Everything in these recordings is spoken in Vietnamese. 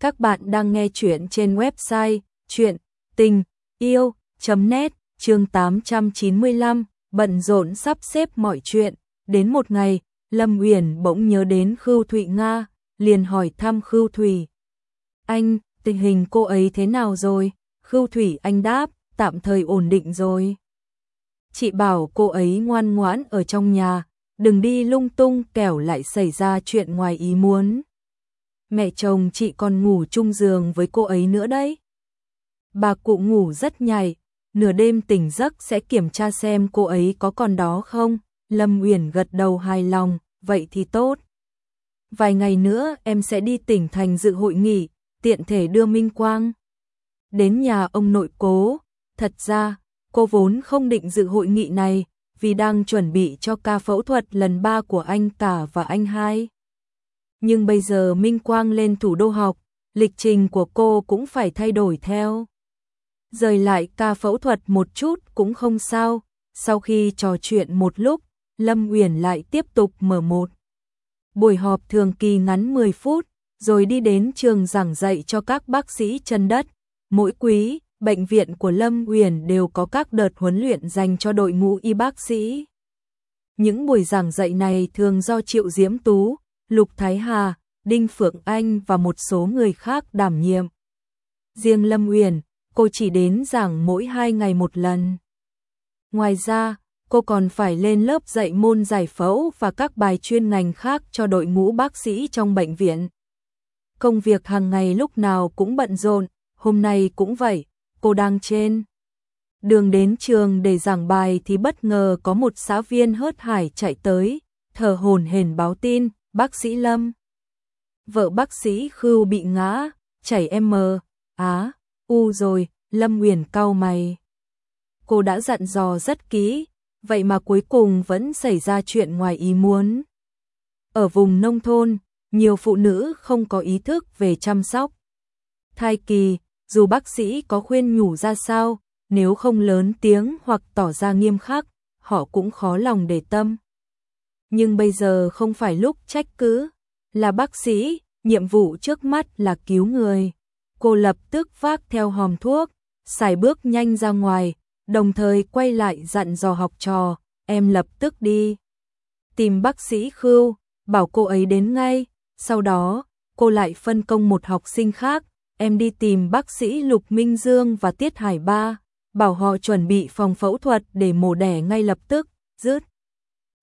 Các bạn đang nghe chuyện trên website chuyện tình yêu.net chương 895, bận rộn sắp xếp mọi chuyện. Đến một ngày, Lâm Uyển bỗng nhớ đến Khưu Thụy Nga, liền hỏi thăm Khưu Thủy. Anh, tình hình cô ấy thế nào rồi? Khưu Thủy anh đáp, tạm thời ổn định rồi. Chị bảo cô ấy ngoan ngoãn ở trong nhà, đừng đi lung tung kẻo lại xảy ra chuyện ngoài ý muốn mẹ chồng chị còn ngủ chung giường với cô ấy nữa đấy. Bà cụ ngủ rất nhảy, nửa đêm tỉnh giấc sẽ kiểm tra xem cô ấy có còn đó không. Lâm Uyển gật đầu hài lòng, vậy thì tốt. Vài ngày nữa em sẽ đi tỉnh thành dự hội nghị, tiện thể đưa Minh Quang. Đến nhà ông nội cố, thật ra, cô vốn không định dự hội nghị này, vì đang chuẩn bị cho ca phẫu thuật lần ba của anh cả và anh hai nhưng bây giờ Minh Quang lên thủ đô học, lịch trình của cô cũng phải thay đổi theo. Rời lại ca phẫu thuật một chút cũng không sao, sau khi trò chuyện một lúc, Lâm Uyển lại tiếp tục mở một. Buổi họp thường kỳ ngắn 10 phút, rồi đi đến trường giảng dạy cho các bác sĩ chân đất. Mỗi quý, bệnh viện của Lâm Uyển đều có các đợt huấn luyện dành cho đội ngũ y bác sĩ. Những buổi giảng dạy này thường do Triệu Diễm Tú, Lục Thái Hà, Đinh Phượng Anh và một số người khác đảm nhiệm. Riêng Lâm Uyển, cô chỉ đến giảng mỗi hai ngày một lần. Ngoài ra, cô còn phải lên lớp dạy môn giải phẫu và các bài chuyên ngành khác cho đội ngũ bác sĩ trong bệnh viện. Công việc hàng ngày lúc nào cũng bận rộn, hôm nay cũng vậy, cô đang trên. Đường đến trường để giảng bài thì bất ngờ có một xã viên hớt hải chạy tới, thở hồn hển báo tin, Bác sĩ Lâm. Vợ bác sĩ Khưu bị ngã, chảy M, á, u rồi, Lâm Nguyền cau mày. Cô đã dặn dò rất kỹ, vậy mà cuối cùng vẫn xảy ra chuyện ngoài ý muốn. Ở vùng nông thôn, nhiều phụ nữ không có ý thức về chăm sóc. Thai kỳ, dù bác sĩ có khuyên nhủ ra sao, nếu không lớn tiếng hoặc tỏ ra nghiêm khắc, họ cũng khó lòng để tâm nhưng bây giờ không phải lúc trách cứ, là bác sĩ, nhiệm vụ trước mắt là cứu người. Cô lập tức vác theo hòm thuốc, xài bước nhanh ra ngoài, đồng thời quay lại dặn dò học trò, em lập tức đi. Tìm bác sĩ Khưu, bảo cô ấy đến ngay, sau đó, cô lại phân công một học sinh khác, em đi tìm bác sĩ Lục Minh Dương và Tiết Hải Ba, bảo họ chuẩn bị phòng phẫu thuật để mổ đẻ ngay lập tức, dứt.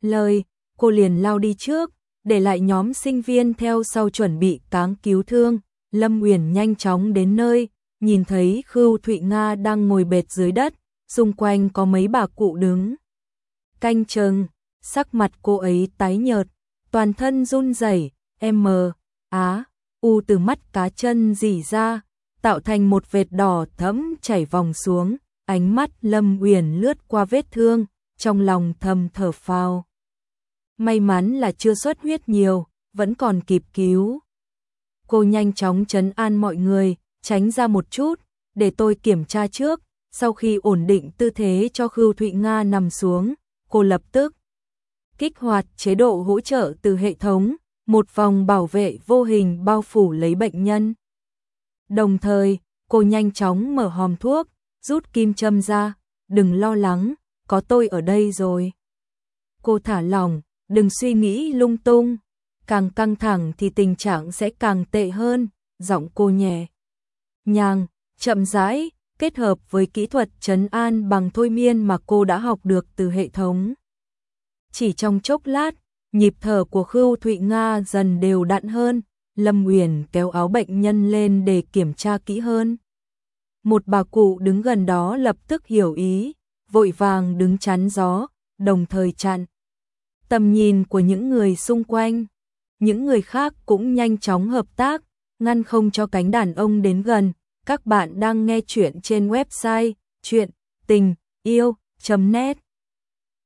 Lời, cô liền lao đi trước, để lại nhóm sinh viên theo sau chuẩn bị cáng cứu thương. Lâm Uyển nhanh chóng đến nơi, nhìn thấy Khưu Thụy Nga đang ngồi bệt dưới đất, xung quanh có mấy bà cụ đứng. Canh chừng, sắc mặt cô ấy tái nhợt, toàn thân run rẩy, em á, u từ mắt cá chân dỉ ra, tạo thành một vệt đỏ thẫm chảy vòng xuống, ánh mắt Lâm Uyển lướt qua vết thương, trong lòng thầm thở phào. May mắn là chưa xuất huyết nhiều, vẫn còn kịp cứu. Cô nhanh chóng chấn an mọi người, tránh ra một chút, để tôi kiểm tra trước. Sau khi ổn định tư thế cho Khưu Thụy Nga nằm xuống, cô lập tức kích hoạt chế độ hỗ trợ từ hệ thống, một vòng bảo vệ vô hình bao phủ lấy bệnh nhân. Đồng thời, cô nhanh chóng mở hòm thuốc, rút kim châm ra, đừng lo lắng, có tôi ở đây rồi. Cô thả lỏng, đừng suy nghĩ lung tung, càng căng thẳng thì tình trạng sẽ càng tệ hơn, giọng cô nhẹ. Nhàng, chậm rãi, kết hợp với kỹ thuật trấn an bằng thôi miên mà cô đã học được từ hệ thống. Chỉ trong chốc lát, nhịp thở của Khưu Thụy Nga dần đều đặn hơn, Lâm Uyển kéo áo bệnh nhân lên để kiểm tra kỹ hơn. Một bà cụ đứng gần đó lập tức hiểu ý, vội vàng đứng chắn gió, đồng thời chặn tầm nhìn của những người xung quanh. Những người khác cũng nhanh chóng hợp tác, ngăn không cho cánh đàn ông đến gần. Các bạn đang nghe chuyện trên website chuyện tình yêu.net